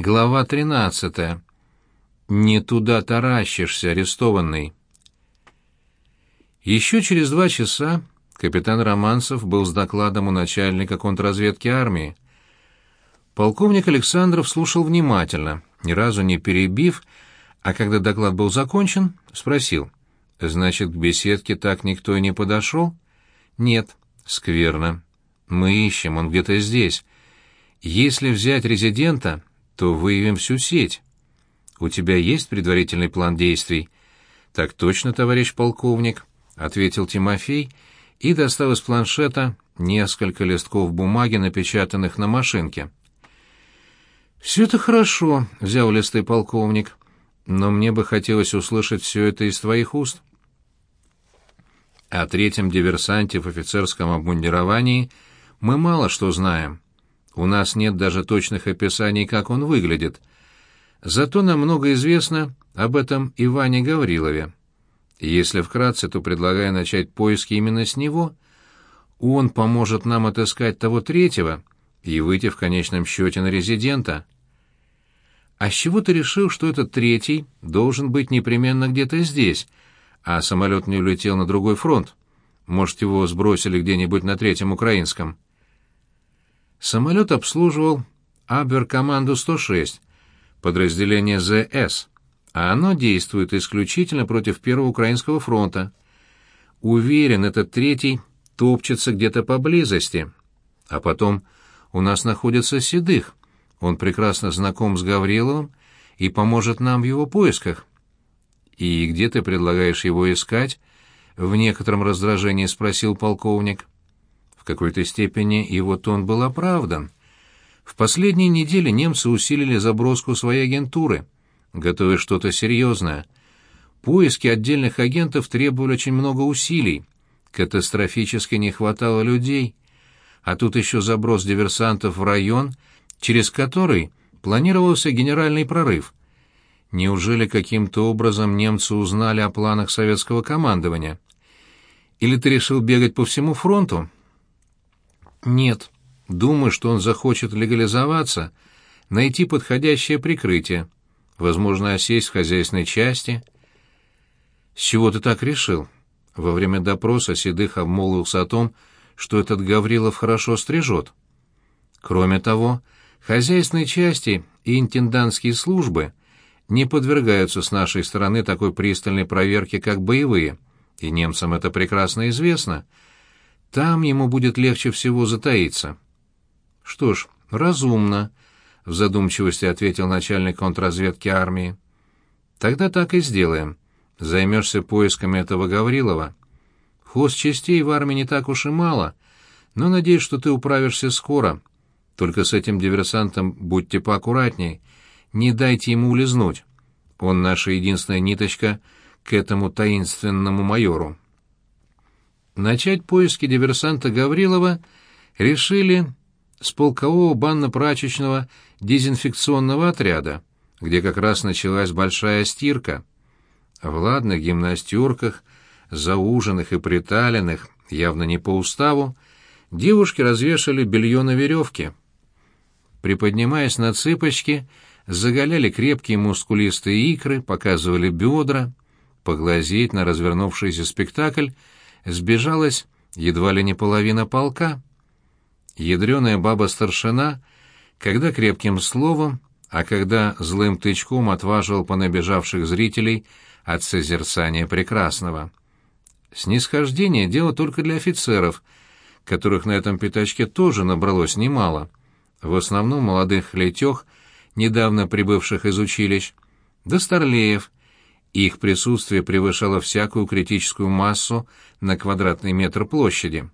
Глава 13. Не туда таращишься, арестованный. Еще через два часа капитан Романцев был с докладом у начальника контрразведки армии. Полковник Александров слушал внимательно, ни разу не перебив, а когда доклад был закончен, спросил. «Значит, к беседке так никто и не подошел?» «Нет». «Скверно. Мы ищем, он где-то здесь. Если взять резидента, то выявим всю сеть. У тебя есть предварительный план действий? Так точно, товарищ полковник, ответил Тимофей и достал из планшета несколько листков бумаги, напечатанных на машинке. Все это хорошо, взял листы полковник, но мне бы хотелось услышать все это из твоих уст. О третьем диверсанте в офицерском обмундировании мы мало что знаем. У нас нет даже точных описаний, как он выглядит. Зато нам много известно об этом Иване Гаврилове. Если вкратце, то предлагаю начать поиски именно с него. Он поможет нам отыскать того третьего и выйти в конечном счете на резидента. А с чего ты решил, что этот третий должен быть непременно где-то здесь, а самолет не улетел на другой фронт? Может, его сбросили где-нибудь на Третьем Украинском?» Самолет обслуживал Абвер-команду 106, подразделение ЗС, а оно действует исключительно против Первого Украинского фронта. Уверен, этот третий топчется где-то поблизости. А потом у нас находится Седых. Он прекрасно знаком с Гавриловым и поможет нам в его поисках. «И где ты предлагаешь его искать?» — в некотором раздражении спросил полковник какой-то степени его тон был оправдан. В последние недели немцы усилили заброску своей агентуры, готовя что-то серьезное. Поиски отдельных агентов требовали очень много усилий, катастрофически не хватало людей, а тут еще заброс диверсантов в район, через который планировался генеральный прорыв. Неужели каким-то образом немцы узнали о планах советского командования? Или ты решил бегать по всему фронту? Нет. Думаю, что он захочет легализоваться, найти подходящее прикрытие, возможно, осесть в хозяйственной части. С чего ты так решил? Во время допроса Седых обмолвился о том, что этот Гаврилов хорошо стрижет. Кроме того, хозяйственные части и интендантские службы не подвергаются с нашей стороны такой пристальной проверке, как боевые, и немцам это прекрасно известно — там ему будет легче всего затаиться. Что ж, разумно, в задумчивости ответил начальник контрразведки армии. Тогда так и сделаем. Займешься поисками этого Гаврилова. частей в армии не так уж и мало, но надеюсь, что ты управишься скоро. Только с этим диверсантом будьте поаккуратней, не дайте ему улизнуть. Он наша единственная ниточка к этому таинственному майору. Начать поиски диверсанта Гаврилова решили с полкового банно-прачечного дезинфекционного отряда, где как раз началась большая стирка. В ладных гимнастерках, зауженных и приталенных, явно не по уставу, девушки развешали белье на веревке. Приподнимаясь на цыпочки, заголяли крепкие мускулистые икры, показывали бедра. Поглазеть на развернувшийся спектакль — сбежалась едва ли не половина полка. Ядреная баба-старшина, когда крепким словом, а когда злым тычком отваживал понабежавших зрителей от созерцания прекрасного. Снисхождение — дело только для офицеров, которых на этом пятачке тоже набралось немало, в основном молодых летех, недавно прибывших из училищ, да старлеев, их присутствие превышало всякую критическую массу на квадратный метр площади.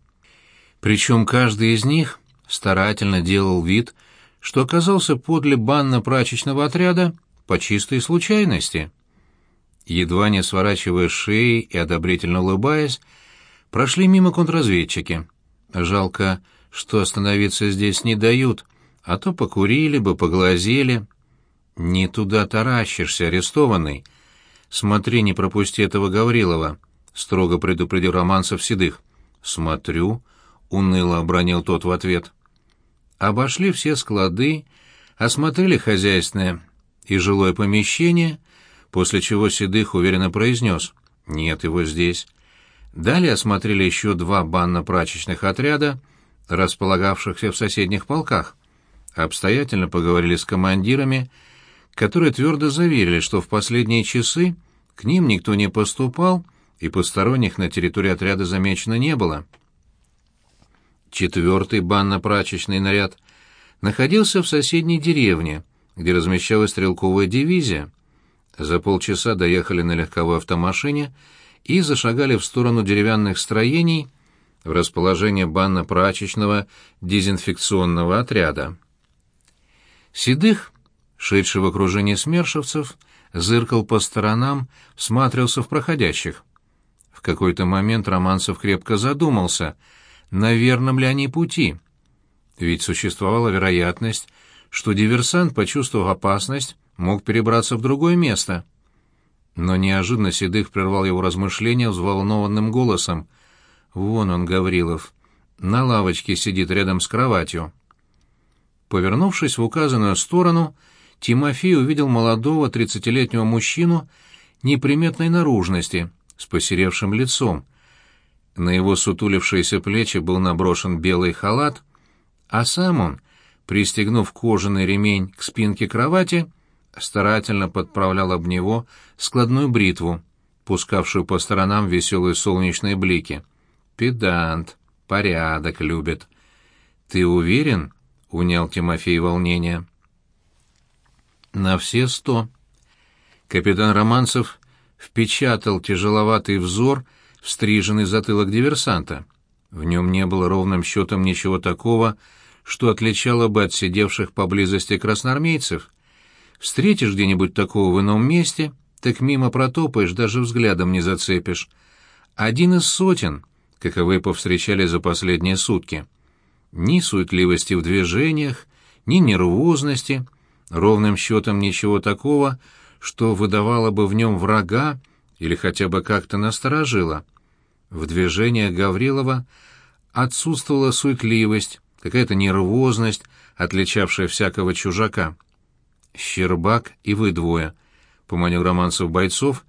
Причем каждый из них старательно делал вид, что оказался подле банно-прачечного отряда по чистой случайности. Едва не сворачивая шеи и одобрительно улыбаясь, прошли мимо контрразведчики. Жалко, что остановиться здесь не дают, а то покурили бы, поглазели. «Не туда таращишься, арестованный», «Смотри, не пропусти этого Гаврилова», — строго предупредил Романцев Седых. «Смотрю», — уныло обронил тот в ответ. Обошли все склады, осмотрели хозяйственное и жилое помещение, после чего Седых уверенно произнес «Нет его здесь». Далее осмотрели еще два банно-прачечных отряда, располагавшихся в соседних полках. Обстоятельно поговорили с командирами, которые твердо заверили, что в последние часы к ним никто не поступал и посторонних на территории отряда замечено не было. Четвертый банно-прачечный наряд находился в соседней деревне, где размещалась стрелковая дивизия. За полчаса доехали на легковой автомашине и зашагали в сторону деревянных строений в расположение банно-прачечного дезинфекционного отряда. Седых, шедший в окружении смершевцев, зыркал по сторонам, всматривался в проходящих. В какой-то момент Романцев крепко задумался, на верном ли они пути. Ведь существовала вероятность, что диверсант, почувствовав опасность, мог перебраться в другое место. Но неожиданно Седых прервал его размышления взволнованным голосом. «Вон он, Гаврилов. На лавочке сидит рядом с кроватью». Повернувшись в указанную сторону, Тимофей увидел молодого тридцатилетнего мужчину неприметной наружности, с посеревшим лицом. На его сутулившиеся плечи был наброшен белый халат, а сам он, пристегнув кожаный ремень к спинке кровати, старательно подправлял об него складную бритву, пускавшую по сторонам веселые солнечные блики. «Педант, порядок любит». «Ты уверен?» — унял Тимофей волнение. «На все сто». Капитан Романцев впечатал тяжеловатый взор в стриженный затылок диверсанта. В нем не было ровным счетом ничего такого, что отличало бы от сидевших поблизости красноармейцев. Встретишь где-нибудь такого в ином месте, так мимо протопаешь, даже взглядом не зацепишь. Один из сотен, каковы повстречали за последние сутки. Ни суетливости в движениях, ни нервозности, ровным счетом ничего такого, что выдавало бы в нем врага или хотя бы как-то насторожило. В движениях Гаврилова отсутствовала суетливость, какая-то нервозность, отличавшая всякого чужака. «Щербак и вы двое», — поманил Романцев бойцов,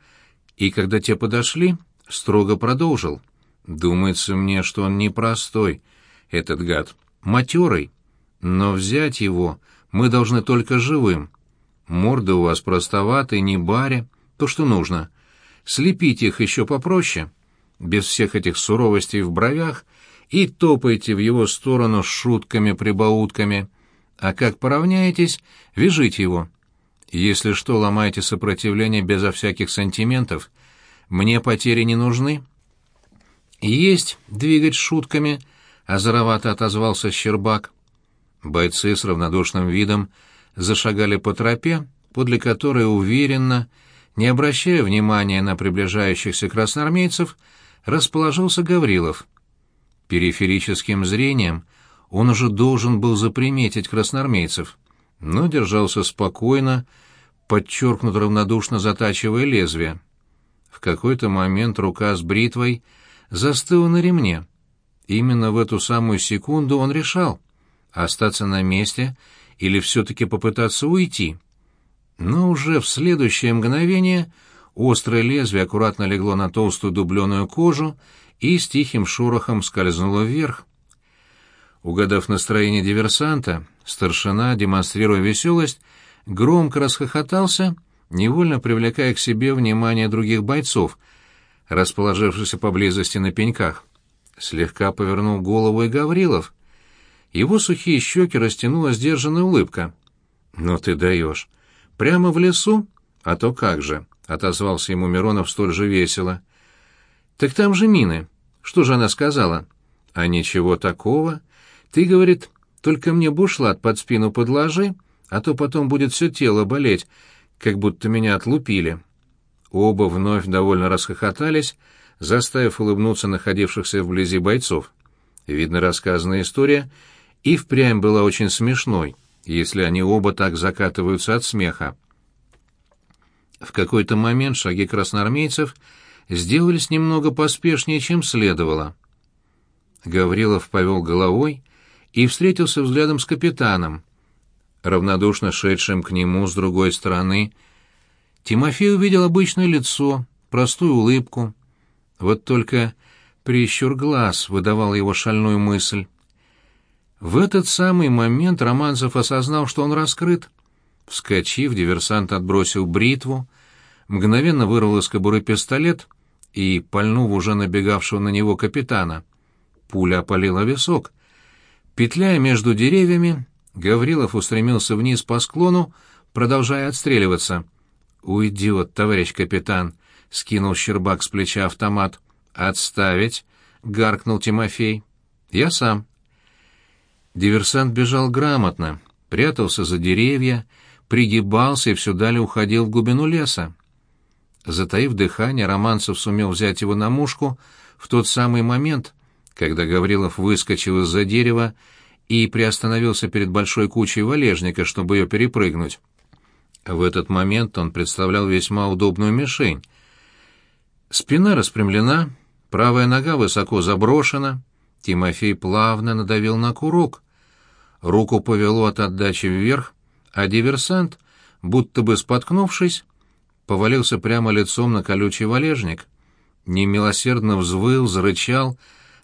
и, когда те подошли, строго продолжил. «Думается мне, что он непростой, этот гад, матерый, но взять его мы должны только живым. Морды у вас простоватые, не баре, то, что нужно. Слепить их еще попроще, без всех этих суровостей в бровях, и топайте в его сторону с шутками-прибаутками» а как поравняетесь, вяжите его. Если что, ломайте сопротивление безо всяких сантиментов. Мне потери не нужны. Есть двигать шутками, озоровато отозвался Щербак. Бойцы с равнодушным видом зашагали по тропе, подле которой уверенно, не обращая внимания на приближающихся красноармейцев, расположился Гаврилов. Периферическим зрением он уже должен был заприметить красноармейцев, но держался спокойно, подчеркнуто равнодушно затачивая лезвие. В какой-то момент рука с бритвой застыла на ремне. Именно в эту самую секунду он решал, остаться на месте или все-таки попытаться уйти. Но уже в следующее мгновение острое лезвие аккуратно легло на толстую дубленую кожу и с тихим шорохом скользнуло вверх. Угадав настроение диверсанта, старшина, демонстрируя веселость, громко расхохотался, невольно привлекая к себе внимание других бойцов, расположившихся поблизости на пеньках. Слегка повернул голову и Гаврилов. Его сухие щеки растянула сдержанная улыбка. «Ну ты даешь! Прямо в лесу? А то как же!» — отозвался ему Миронов столь же весело. «Так там же мины. Что же она сказала?» «А ничего такого. Ты, говорит, только мне бушлат под спину подложи, а то потом будет все тело болеть, как будто меня отлупили. Оба вновь довольно расхохотались, заставив улыбнуться находившихся вблизи бойцов. Видно, рассказанная история и впрямь была очень смешной, если они оба так закатываются от смеха. В какой-то момент шаги красноармейцев сделались немного поспешнее, чем следовало. Гаврилов повел головой и встретился взглядом с капитаном. равнодушно шедшим к нему с другой стороны, Тимофей увидел обычное лицо, простую улыбку. Вот только прищур глаз выдавал его шальную мысль. В этот самый момент Романцев осознал, что он раскрыт. Вскочив, диверсант отбросил бритву, мгновенно вырвал из кобуры пистолет и пальнув уже набегавшего на него капитана. Пуля опалила висок. Петляя между деревьями, Гаврилов устремился вниз по склону, продолжая отстреливаться. «Уйдет, товарищ капитан!» — скинул Щербак с плеча автомат. «Отставить!» — гаркнул Тимофей. «Я сам». Диверсант бежал грамотно, прятался за деревья, пригибался и все далее уходил в глубину леса. Затаив дыхание, Романцев сумел взять его на мушку в тот самый момент, когда Гаврилов выскочил из-за дерева и приостановился перед большой кучей валежника, чтобы ее перепрыгнуть. В этот момент он представлял весьма удобную мишень. Спина распрямлена, правая нога высоко заброшена. Тимофей плавно надавил на курок. Руку повело от отдачи вверх, а диверсант, будто бы споткнувшись, повалился прямо лицом на колючий валежник. Немилосердно взвыл, зарычал,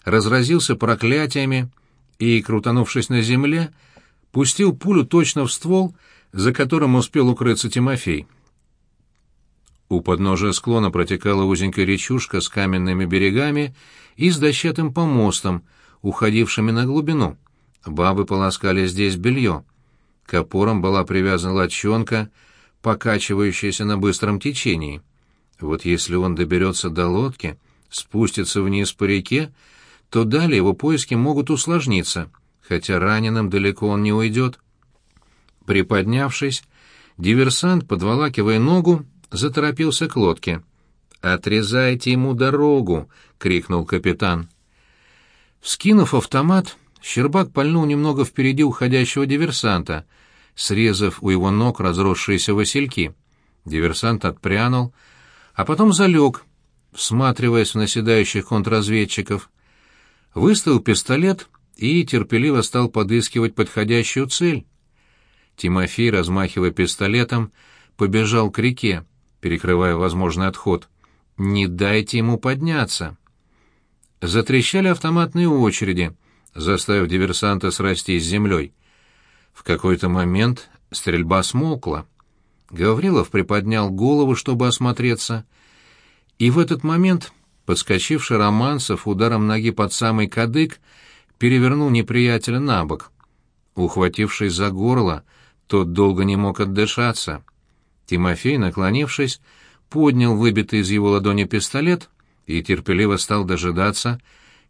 разразился проклятиями и, крутанувшись на земле, пустил пулю точно в ствол, за которым успел укрыться Тимофей. У подножия склона протекала узенькая речушка с каменными берегами и с дощатым помостом, уходившими на глубину. Бабы полоскали здесь белье. К опорам была привязана лодчонка, покачивающаяся на быстром течении. Вот если он доберется до лодки, спустится вниз по реке, то далее его поиски могут усложниться, хотя раненым далеко он не уйдет. Приподнявшись, диверсант, подволакивая ногу, заторопился к лодке. «Отрезайте ему дорогу!» — крикнул капитан. Вскинув автомат, Щербак пальнул немного впереди уходящего диверсанта, срезав у его ног разросшиеся васильки. Диверсант отпрянул, а потом залег, всматриваясь в наседающих контрразведчиков. Выставил пистолет и терпеливо стал подыскивать подходящую цель. Тимофей, размахивая пистолетом, побежал к реке, перекрывая возможный отход. «Не дайте ему подняться!» Затрещали автоматные очереди, заставив диверсанта срастись с землей. В какой-то момент стрельба смолкла. Гаврилов приподнял голову, чтобы осмотреться, и в этот момент, подскочивший Романцев ударом ноги под самый кадык, перевернул неприятеля на бок. Ухватившись за горло, тот долго не мог отдышаться. Тимофей, наклонившись, поднял выбитый из его ладони пистолет и терпеливо стал дожидаться,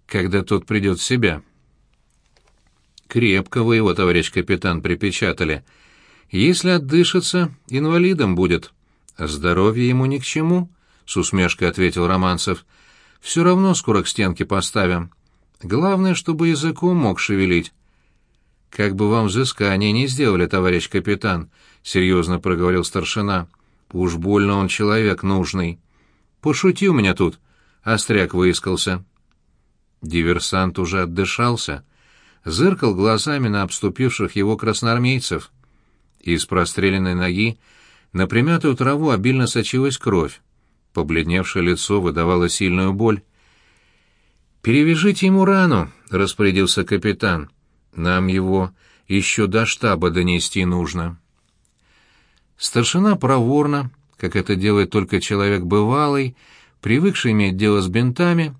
когда тот придет в себя. «Крепко вы его, товарищ капитан, припечатали. Если отдышится, инвалидом будет. Здоровье ему ни к чему», — с усмешкой ответил Романцев. «Все равно скоро к стенке поставим. Главное, чтобы языком мог шевелить». «Как бы вам взыскание не сделали, товарищ капитан», — серьезно проговорил старшина. «Уж больно он человек нужный. Пошути у меня тут», — остряк выискался. Диверсант уже отдышался, зыркал глазами на обступивших его красноармейцев. Из простреленной ноги на примятую траву обильно сочилась кровь. Побледневшее лицо выдавало сильную боль. «Перевяжите ему рану», — распорядился капитан. Нам его еще до штаба донести нужно. Старшина проворно, как это делает только человек бывалый, привыкший иметь дело с бинтами,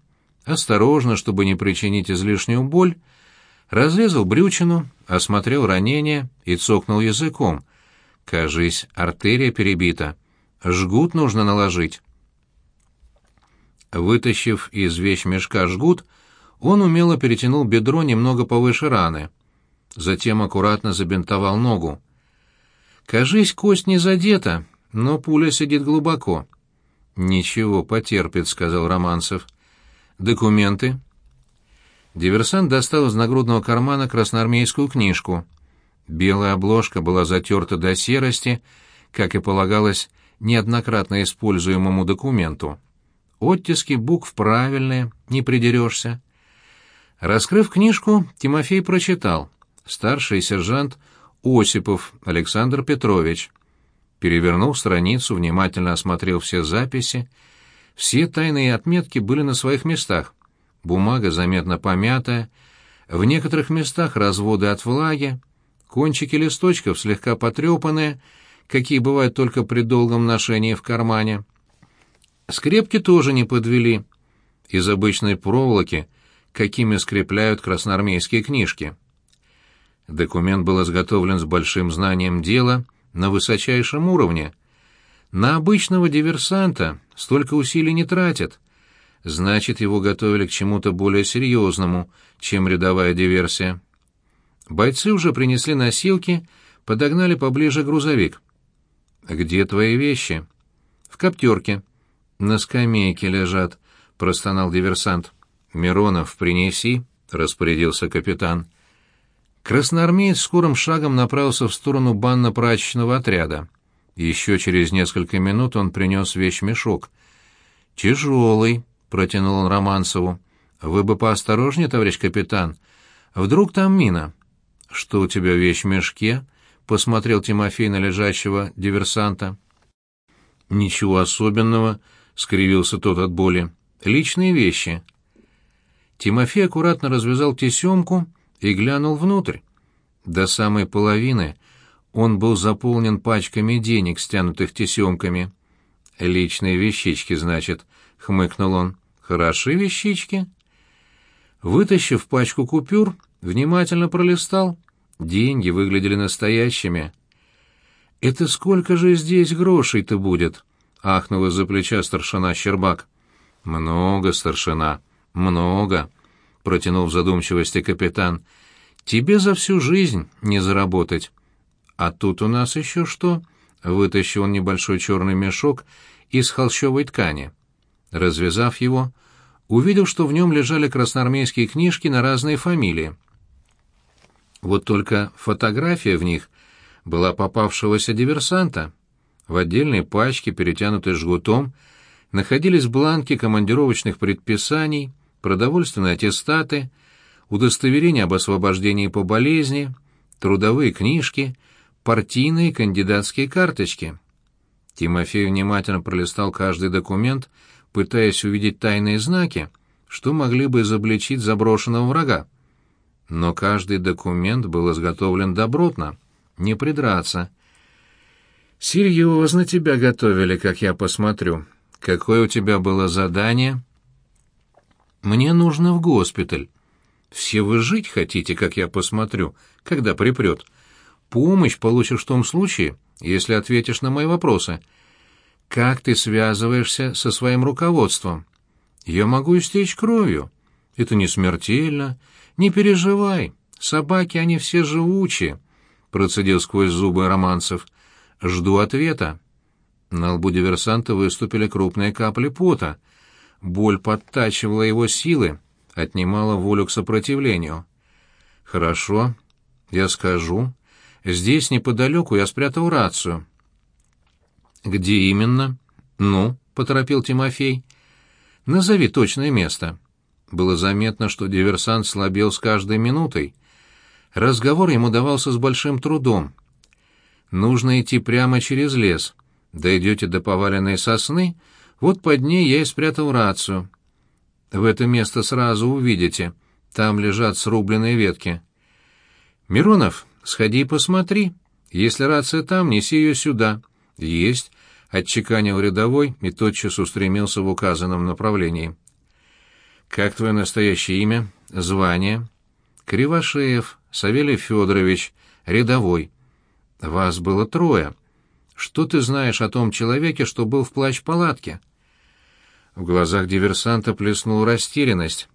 осторожно, чтобы не причинить излишнюю боль, разрезал брючину, осмотрел ранение и цокнул языком. Кажись, артерия перебита. Жгут нужно наложить. Вытащив из вещмешка жгут, он умело перетянул бедро немного повыше раны. Затем аккуратно забинтовал ногу. Кажись, кость не задета, но пуля сидит глубоко. «Ничего, потерпит», — сказал Романцев. «Документы?» Диверсант достал из нагрудного кармана красноармейскую книжку. Белая обложка была затерта до серости, как и полагалось неоднократно используемому документу. Оттиски букв правильные, не придерешься. Раскрыв книжку, Тимофей прочитал. Старший сержант Осипов Александр Петрович. Перевернул страницу, внимательно осмотрел все записи. Все тайные отметки были на своих местах. Бумага заметно помятая, в некоторых местах разводы от влаги, кончики листочков слегка потрепанные, какие бывают только при долгом ношении в кармане. Скрепки тоже не подвели. Из обычной проволоки, какими скрепляют красноармейские книжки. Документ был изготовлен с большим знанием дела на высочайшем уровне. На обычного диверсанта столько усилий не тратят. Значит, его готовили к чему-то более серьезному, чем рядовая диверсия. Бойцы уже принесли носилки, подогнали поближе грузовик. «Где твои вещи?» «В коптерке». «На скамейке лежат», — простонал диверсант. «Миронов, принеси», — распорядился капитан. Красноармеец скорым шагом направился в сторону банно-прачечного отряда. Еще через несколько минут он принес вещмешок. «Тяжелый», — протянул он Романцеву. «Вы бы поосторожнее, товарищ капитан. Вдруг там мина?» «Что у тебя в вещмешке?» — посмотрел Тимофей на лежащего диверсанта. «Ничего особенного», — скривился тот от боли. «Личные вещи». Тимофей аккуратно развязал тесемку и глянул внутрь. До самой половины он был заполнен пачками денег, стянутых тесемками. «Личные вещички, значит», — хмыкнул он. «Хороши вещички?» Вытащив пачку купюр, внимательно пролистал. Деньги выглядели настоящими. «Это сколько же здесь грошей-то будет?» — ахнул из-за плеча старшина Щербак. «Много, старшина, много», — протянул в задумчивости капитан. «Тебе за всю жизнь не заработать». «А тут у нас еще что?» — вытащил он небольшой черный мешок из холщовой ткани. Развязав его, увидел, что в нем лежали красноармейские книжки на разные фамилии. Вот только фотография в них была попавшегося диверсанта. В отдельной пачке, перетянутой жгутом, находились бланки командировочных предписаний, продовольственные аттестаты, удостоверения об освобождении по болезни, трудовые книжки, партийные кандидатские карточки. Тимофей внимательно пролистал каждый документ, пытаясь увидеть тайные знаки, что могли бы изобличить заброшенного врага. Но каждый документ был изготовлен добротно, не придраться. «Серьезно тебя готовили, как я посмотрю. Какое у тебя было задание?» «Мне нужно в госпиталь. Все вы жить хотите, как я посмотрю, когда припрет. Помощь получишь в том случае, если ответишь на мои вопросы. Как ты связываешься со своим руководством? Я могу истечь кровью. Это не смертельно. Не переживай. Собаки, они все живучие, — процедил сквозь зубы Романцев. Жду ответа. На лбу диверсанта выступили крупные капли пота. Боль подтачивала его силы, отнимала волю к сопротивлению. «Хорошо, я скажу. Здесь неподалеку я спрятал рацию». «Где именно?» «Ну», — поторопил Тимофей. «Назови точное место». Было заметно, что диверсант слабел с каждой минутой. Разговор ему давался с большим трудом. «Нужно идти прямо через лес. Дойдете до поваленной сосны, вот под ней я и спрятал рацию. В это место сразу увидите. Там лежат срубленные ветки. Миронов, сходи и посмотри. Если рация там, неси ее сюда. Есть, — отчеканил рядовой и тотчас устремился в указанном направлении. «Как твое настоящее имя? Звание?» «Кривошеев, Савелий Федорович, рядовой. Вас было трое. Что ты знаешь о том человеке, что был в плащ-палатке?» В глазах диверсанта плеснула растерянность,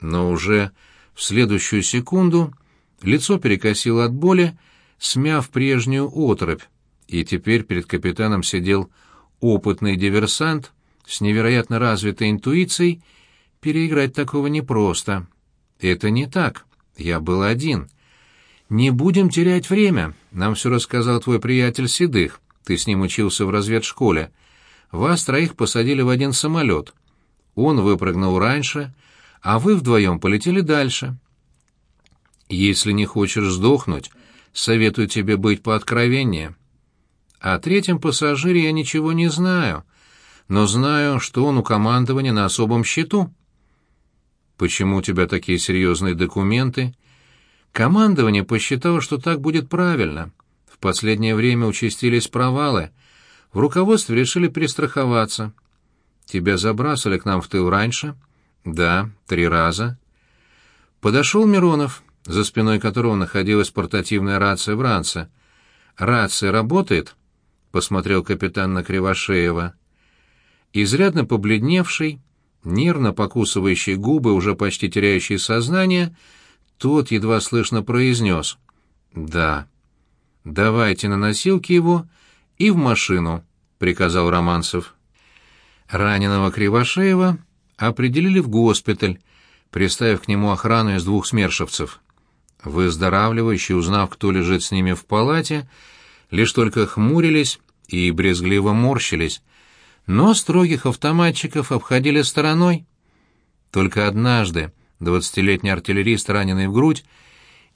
но уже в следующую секунду лицо перекосило от боли, смяв прежнюю отрыбь, и теперь перед капитаном сидел опытный диверсант с невероятно развитой интуицией Переиграть такого непросто. Это не так. Я был один. Не будем терять время. Нам все рассказал твой приятель Седых. Ты с ним учился в разведшколе. Вас троих посадили в один самолет. Он выпрыгнул раньше, а вы вдвоем полетели дальше. Если не хочешь сдохнуть, советую тебе быть пооткровеннее. О третьем пассажире я ничего не знаю, но знаю, что он у командования на особом счету. Почему у тебя такие серьезные документы? Командование посчитало, что так будет правильно. В последнее время участились провалы. В руководстве решили перестраховаться. Тебя забрасывали к нам в тыл раньше? Да, три раза. Подошел Миронов, за спиной которого находилась портативная рация Бранца. «Рация работает?» — посмотрел капитан на Кривошеева. Изрядно побледневший, нервно покусывающий губы, уже почти теряющий сознание, тот едва слышно произнес «Да». «Давайте на носилки его и в машину», — приказал Романцев. Раненого Кривошеева определили в госпиталь, приставив к нему охрану из двух смершевцев. Выздоравливающие, узнав, кто лежит с ними в палате, лишь только хмурились и брезгливо морщились, но строгих автоматчиков обходили стороной. Только однажды двадцатилетний артиллерист, раненый в грудь,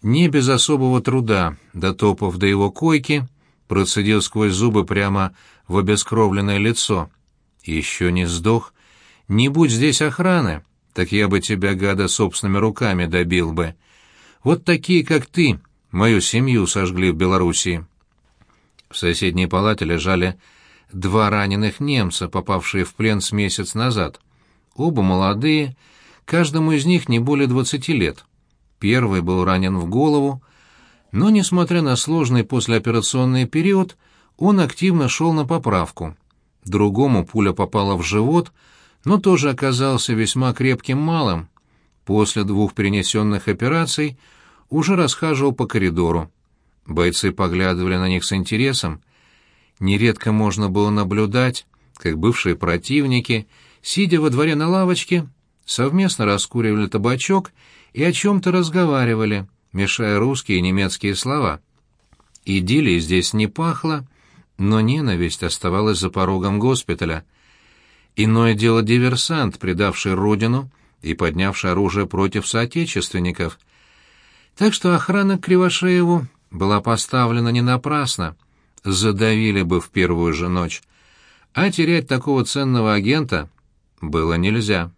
не без особого труда, дотопав до его койки, процедил сквозь зубы прямо в обескровленное лицо. «Еще не сдох. Не будь здесь охраны, так я бы тебя, гада, собственными руками добил бы. Вот такие, как ты, мою семью сожгли в Белоруссии». В соседней палате лежали два раненых немца, попавшие в плен с месяц назад. Оба молодые, каждому из них не более двадцати лет. Первый был ранен в голову, но, несмотря на сложный послеоперационный период, он активно шел на поправку. Другому пуля попала в живот — но тоже оказался весьма крепким малым. После двух перенесенных операций уже расхаживал по коридору. Бойцы поглядывали на них с интересом. Нередко можно было наблюдать, как бывшие противники, сидя во дворе на лавочке, совместно раскуривали табачок и о чем-то разговаривали, мешая русские и немецкие слова. Идиллии здесь не пахло, но ненависть оставалась за порогом госпиталя — Иное дело диверсант, предавший родину и поднявший оружие против соотечественников. Так что охрана Кривошееву была поставлена не напрасно. Задавили бы в первую же ночь. А терять такого ценного агента было нельзя.